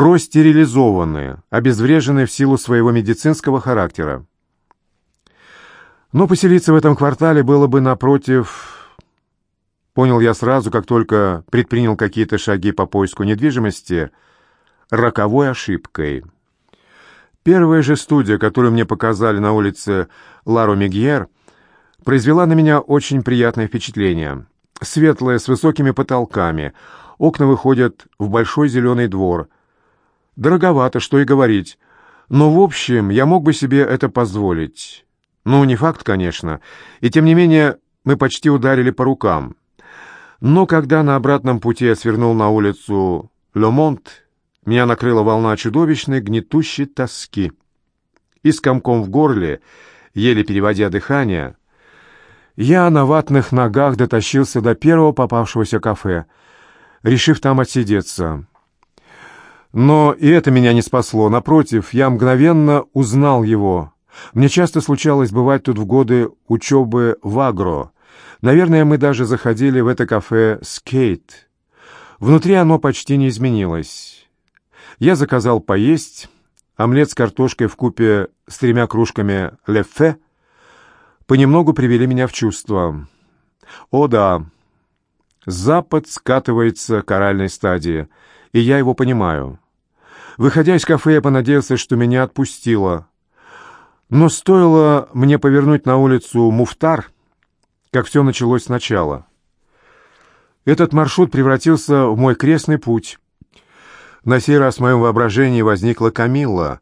простерилизованы, обезврежены в силу своего медицинского характера. Но поселиться в этом квартале было бы, напротив, понял я сразу, как только предпринял какие-то шаги по поиску недвижимости, роковой ошибкой. Первая же студия, которую мне показали на улице Ларо Мегьер, произвела на меня очень приятное впечатление. Светлая, с высокими потолками, окна выходят в большой зеленый двор. Дороговато, что и говорить, но, в общем, я мог бы себе это позволить. Ну, не факт, конечно, и тем не менее мы почти ударили по рукам. Но когда на обратном пути я свернул на улицу Лемонт, меня накрыла волна чудовищной гнетущей тоски. И с комком в горле, еле переводя дыхание, я на ватных ногах дотащился до первого попавшегося кафе, решив там отсидеться. Но и это меня не спасло. Напротив, я мгновенно узнал его. Мне часто случалось бывать тут в годы учебы в Агро — Наверное, мы даже заходили в это кафе «Скейт». Внутри оно почти не изменилось. Я заказал поесть, омлет с картошкой в купе с тремя кружками «Лефе» понемногу привели меня в чувство. О да, Запад скатывается к оральной стадии, и я его понимаю. Выходя из кафе, я понадеялся, что меня отпустило. Но стоило мне повернуть на улицу Муфтар — как все началось сначала. Этот маршрут превратился в мой крестный путь. На сей раз в моем воображении возникла Камилла.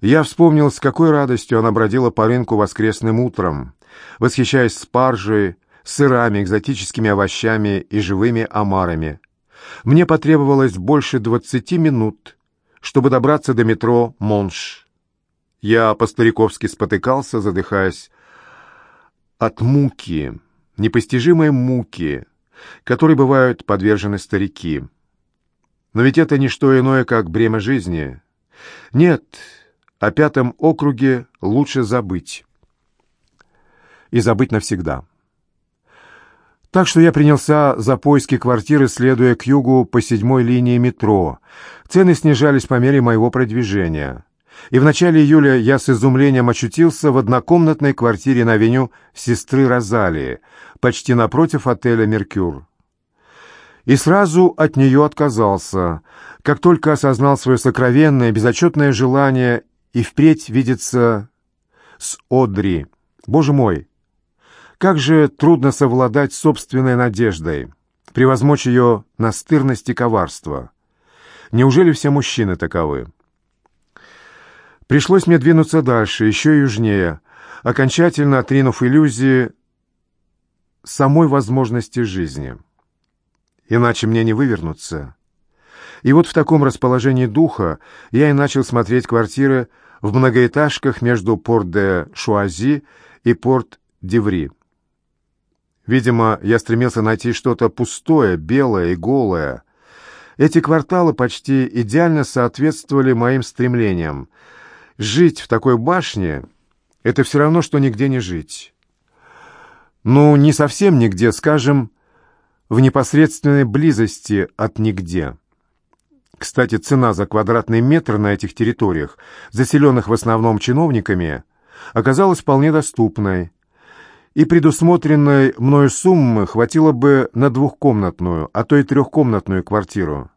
Я вспомнил, с какой радостью она бродила по рынку воскресным утром, восхищаясь спаржей, сырами, экзотическими овощами и живыми омарами. Мне потребовалось больше двадцати минут, чтобы добраться до метро «Монш». Я по-стариковски спотыкался, задыхаясь от муки, непостижимой муки, которой бывают подвержены старики. Но ведь это не что иное, как бремя жизни. Нет, о пятом округе лучше забыть. И забыть навсегда. Так что я принялся за поиски квартиры, следуя к югу по седьмой линии метро. Цены снижались по мере моего продвижения и в начале июля я с изумлением очутился в однокомнатной квартире на авеню сестры Розалии, почти напротив отеля «Меркюр». И сразу от нее отказался, как только осознал свое сокровенное, безотчетное желание и впредь видеться с Одри. Боже мой! Как же трудно совладать собственной надеждой, превозмочь ее настырность и коварство. Неужели все мужчины таковы? Пришлось мне двинуться дальше, еще южнее, окончательно отринув иллюзии самой возможности жизни. Иначе мне не вывернуться. И вот в таком расположении духа я и начал смотреть квартиры в многоэтажках между Порт-де-Шуази и Порт-Деври. Видимо, я стремился найти что-то пустое, белое и голое. Эти кварталы почти идеально соответствовали моим стремлениям — Жить в такой башне — это все равно, что нигде не жить. Ну, не совсем нигде, скажем, в непосредственной близости от нигде. Кстати, цена за квадратный метр на этих территориях, заселенных в основном чиновниками, оказалась вполне доступной, и предусмотренной мною суммы хватило бы на двухкомнатную, а то и трехкомнатную квартиру.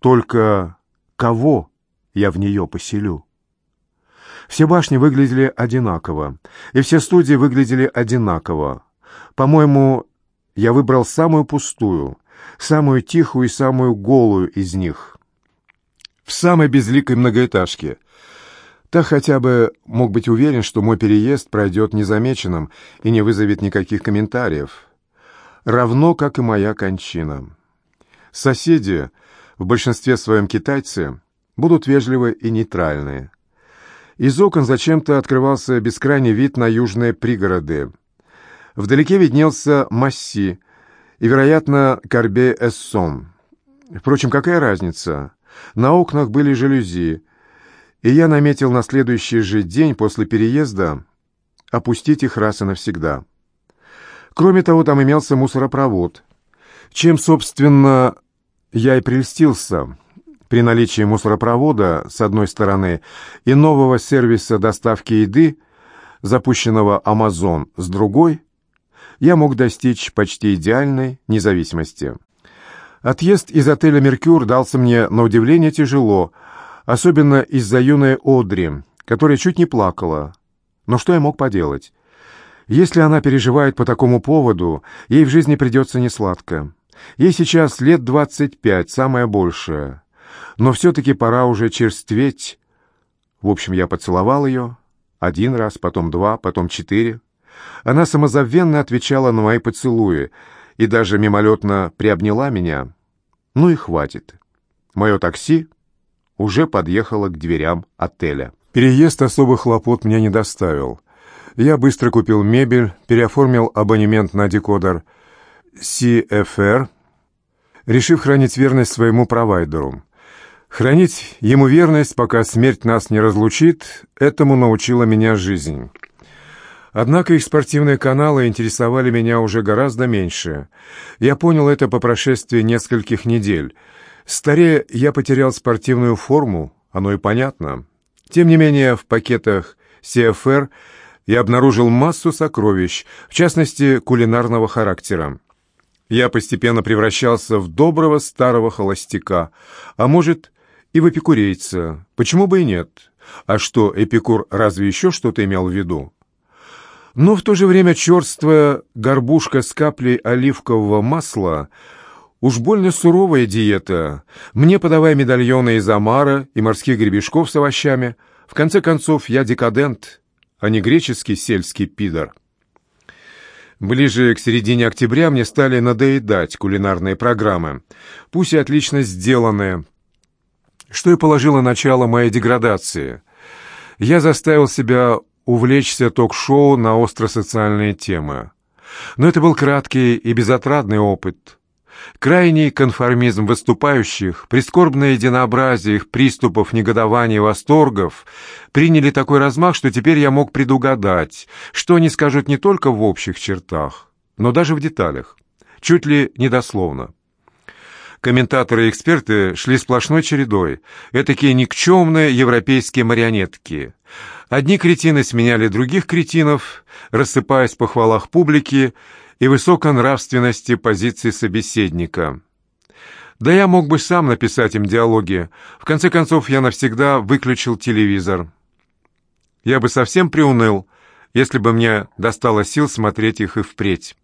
Только кого я в нее поселю? Все башни выглядели одинаково, и все студии выглядели одинаково. По-моему, я выбрал самую пустую, самую тихую и самую голую из них. В самой безликой многоэтажке. Так хотя бы мог быть уверен, что мой переезд пройдет незамеченным и не вызовет никаких комментариев. Равно, как и моя кончина. Соседи, в большинстве своем китайцы, будут вежливы и нейтральные. Из окон зачем-то открывался бескрайний вид на южные пригороды. Вдалеке виднелся Масси и, вероятно, Корбе-Эссом. Впрочем, какая разница? На окнах были жалюзи, и я наметил на следующий же день после переезда опустить их раз и навсегда. Кроме того, там имелся мусоропровод, чем, собственно, я и прельстился. при наличии мусоропровода с одной стороны и нового сервиса доставки еды, запущенного Amazon с другой, я мог достичь почти идеальной независимости. Отъезд из отеля «Меркюр» дался мне на удивление тяжело, особенно из-за юной Одри, которая чуть не плакала. Но что я мог поделать? Если она переживает по такому поводу, ей в жизни придется несладко. Ей сейчас лет двадцать пять, самое большее. Но все-таки пора уже черстветь. В общем, я поцеловал ее. Один раз, потом два, потом четыре. Она самозабвенно отвечала на мои поцелуи и даже мимолетно приобняла меня. Ну и хватит. Мое такси уже подъехало к дверям отеля. Переезд особых хлопот мне не доставил. Я быстро купил мебель, переоформил абонемент на декодер CFR, решив хранить верность своему провайдеру. Хранить ему верность, пока смерть нас не разлучит, этому научила меня жизнь. Однако их спортивные каналы интересовали меня уже гораздо меньше. Я понял это по прошествии нескольких недель. Старее я потерял спортивную форму, оно и понятно. Тем не менее, в пакетах CFR я обнаружил массу сокровищ, в частности, кулинарного характера. Я постепенно превращался в доброго старого холостяка, а может, и в эпикурейца. Почему бы и нет? А что, Эпикур разве еще что-то имел в виду? Но в то же время черствая горбушка с каплей оливкового масла уж больно суровая диета. Мне подавая медальоны из омара и морских гребешков с овощами. В конце концов, я декадент, а не греческий сельский пидор. Ближе к середине октября мне стали надоедать кулинарные программы, пусть и отлично сделанные, что и положило начало моей деградации. Я заставил себя увлечься ток-шоу на остросоциальные темы. Но это был краткий и безотрадный опыт. Крайний конформизм выступающих, прискорбное единообразие их приступов негодования и восторгов приняли такой размах, что теперь я мог предугадать, что они скажут не только в общих чертах, но даже в деталях, чуть ли не дословно. Комментаторы и эксперты шли сплошной чередой, этакие никчемные европейские марионетки. Одни кретины сменяли других кретинов, рассыпаясь в похвалах публики, и высокой нравственности позиции собеседника. Да я мог бы сам написать им диалоги. В конце концов, я навсегда выключил телевизор. Я бы совсем приуныл, если бы мне достало сил смотреть их и впредь.